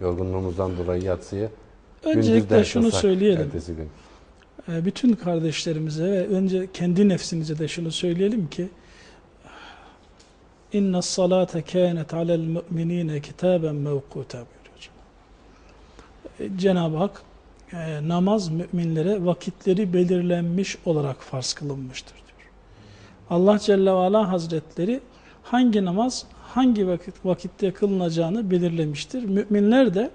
Yorgunluğumuzdan dolayı yatsıya gündüz Öncelikle şunu söyleyelim. ertesi gün. Ee, Bütün kardeşlerimize ve önce kendi nefsimize de şunu söyleyelim ki İnne salate kânet alel müminine kitaben mevkuta buyuruyor. Cenab-ı Hak e, namaz müminlere vakitleri belirlenmiş olarak farz kılınmıştır diyor. Allah Celle ve Ala Hazretleri hangi namaz hangi vakit vakitte kılınacağını belirlemiştir. Müminler de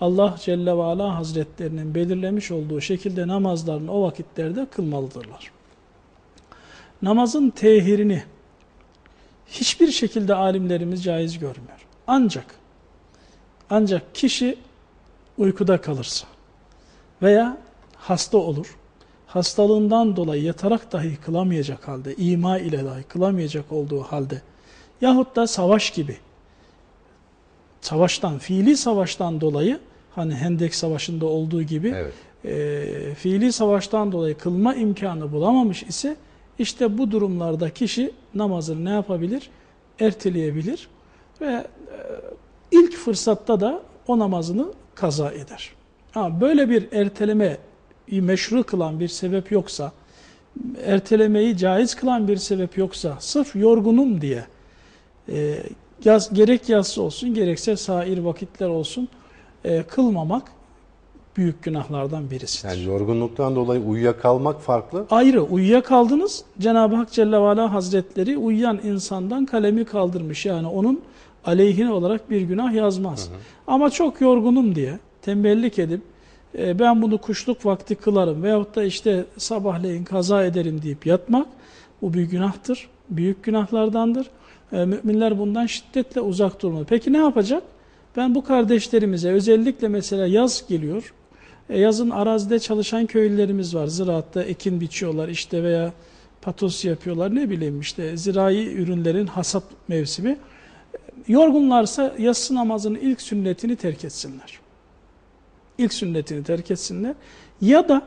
Allah Celle ve Ala Hazretlerinin belirlemiş olduğu şekilde namazlarını o vakitlerde kılmalıdırlar. Namazın tehirini hiçbir şekilde alimlerimiz caiz görmüyor. Ancak ancak kişi uykuda kalırsa veya hasta olur, hastalığından dolayı yatarak dahi kılamayacak halde, ima ile dahi kılamayacak olduğu halde yahut da savaş gibi savaştan, fiili savaştan dolayı hani Hendek Savaşı'nda olduğu gibi Evet. e, fiili savaştan dolayı kılma imkanı bulamamış ise işte bu durumlarda kişi namazını ne yapabilir? Erteleyebilir ve e, ilk fırsatta da o namazını kaza eder. Ama böyle bir erteleme meşru kılan bir sebep yoksa, ertelemeyi caiz kılan bir sebep yoksa, sırf yorgunum diye e, gerek yatsı olsun gerekse sair vakitler olsun e, kılmamak büyük günahlardan birisidir. Yani yorgunluktan dolayı uyuyakalmak farklı. Ayrı uyuyakaldınız. Cenab-ı Hak Celle ve Ala Hazretleri uyuyan insandan kalemi kaldırmış. Yani onun aleyhine olarak bir günah yazmaz. Ama çok yorgunum diye tembellik edip e, ben bunu kuşluk vakti kılarım veyahut da işte sabahleyin kaza ederim deyip yatmak bu bir günahtır. Büyük günahlardandır. E, müminler bundan şiddetle uzak durmalı. Peki ne yapacak? Ben bu kardeşlerimize özellikle mesela yaz geliyor. E, yazın arazide çalışan köylülerimiz var. Ziraatta ekin biçiyorlar işte veya patos yapıyorlar ne bileyim işte zirai ürünlerin hasat mevsimi. Yorgunlarsa yatsı namazının ilk sünnetini terk etsinler. İlk sünnetini terk etsinler. Ya da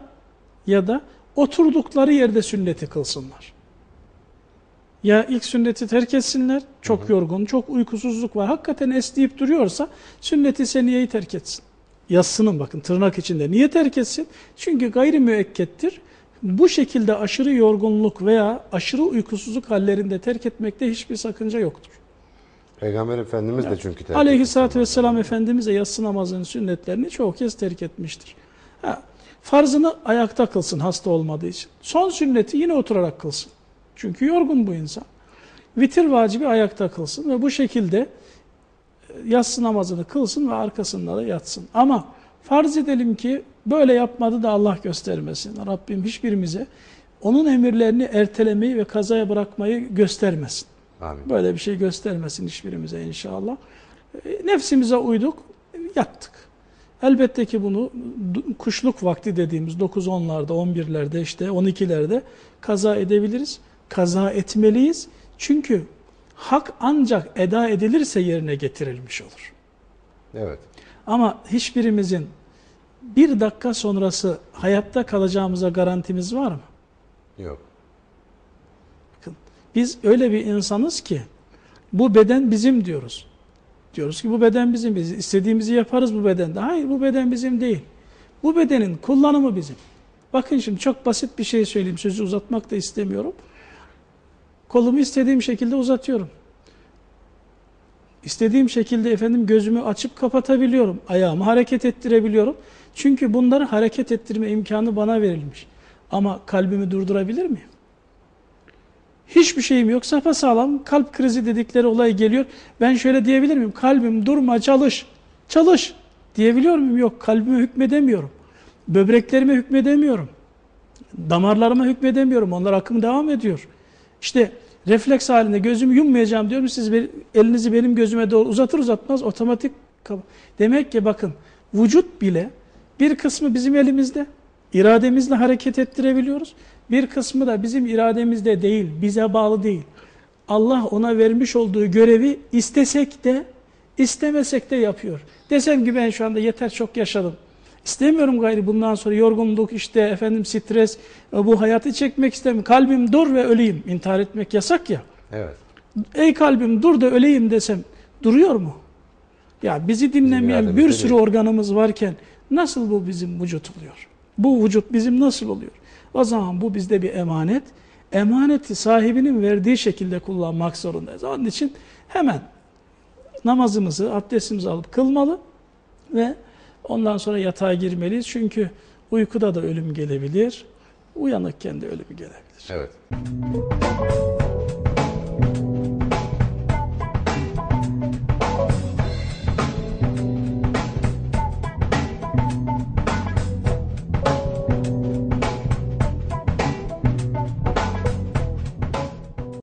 ya da oturdukları yerde sünneti kılsınlar. Ya ilk sünneti terk etsinler, çok yorgun, çok uykusuzluk var, hakikaten esneyip duruyorsa sünneti seniyeyi terk etsin. Yatsının bakın tırnak içinde. Niye terk etsin? Çünkü gayri müekkettir. Bu şekilde aşırı yorgunluk veya aşırı uykusuzluk hallerinde terk etmekte hiçbir sakınca yoktur. Peygamber Efendimiz de çünkü terk Aleyhisselatü Vesselam Efendimiz de yatsı namazının sünnetlerini çoğu kez terk etmiştir. Ha, farzını ayakta kılsın hasta olmadığı için. Son sünneti yine oturarak kılsın. Çünkü yorgun bu insan. Vitir vacibi ayakta kılsın ve bu şekilde yatsı namazını kılsın ve arkasında da yatsın. Ama farz edelim ki böyle yapmadı da Allah göstermesin. Rabbim hiçbirimize onun emirlerini ertelemeyi ve kazaya bırakmayı göstermesin. Amin. Böyle bir şey göstermesin hiçbirimize inşallah. E, Nefsimize uyduk, yattık. Elbette ki bunu kuşluk vakti dediğimiz 9-10'larda, 11'lerde, işte 12'lerde kaza edebiliriz. Kaza etmeliyiz. Çünkü hak ancak eda edilirse yerine getirilmiş olur. Evet. Ama hiçbirimizin bir dakika sonrası hayatta kalacağımıza garantimiz var mı? Yok. Bakın, biz öyle bir insanız ki bu beden bizim diyoruz. Diyoruz ki bu beden bizim. Biz istediğimizi yaparız bu bedende. Hayır bu beden bizim değil. Bu bedenin kullanımı bizim. Bakın şimdi çok basit bir şey söyleyeyim. Sözü uzatmak da istemiyorum. Kolumu istediğim şekilde uzatıyorum. İstediğim şekilde efendim gözümü açıp kapatabiliyorum. Ayağımı hareket ettirebiliyorum. Çünkü bunları hareket ettirme imkanı bana verilmiş. Ama kalbimi durdurabilir miyim? Hiçbir şeyim yok. Sapasağlam kalp krizi dedikleri olay geliyor. Ben şöyle diyebilir miyim? Kalbim durma çalış. Çalış. Diyebiliyor muyum? Yok. Kalbime hükmedemiyorum. Böbreklerime hükmedemiyorum. Damarlarıma hükmedemiyorum. Onlar akım devam ediyor. İşte refleks halinde gözümü yummayacağım diyorum. Siz be- elinizi benim gözüme doğru uzatır uzatmaz otomatik Demek ki bakın vücut bile bir kısmı bizim elimizde. irademizle hareket ettirebiliyoruz. Bir kısmı da bizim irademizde değil, bize bağlı değil. Allah ona vermiş olduğu görevi istesek de, İstemesek de yapıyor. Desem ki ben şu anda yeter çok yaşadım. İstemiyorum gayri bundan sonra yorgunluk işte efendim stres bu hayatı çekmek istemiyorum. Kalbim dur ve öleyim. İntihar etmek yasak ya. Evet. Ey kalbim dur da öleyim desem duruyor mu? Ya bizi dinlemeyen bir sürü değil. organımız varken nasıl bu bizim vücut oluyor? Bu vücut bizim nasıl oluyor? O zaman bu bizde bir emanet. Emaneti sahibinin verdiği şekilde kullanmak zorundayız. Onun için hemen namazımızı, abdestimizi alıp kılmalı ve ondan sonra yatağa girmeliyiz. Çünkü uykuda da ölüm gelebilir, uyanıkken de ölüm gelebilir. Evet.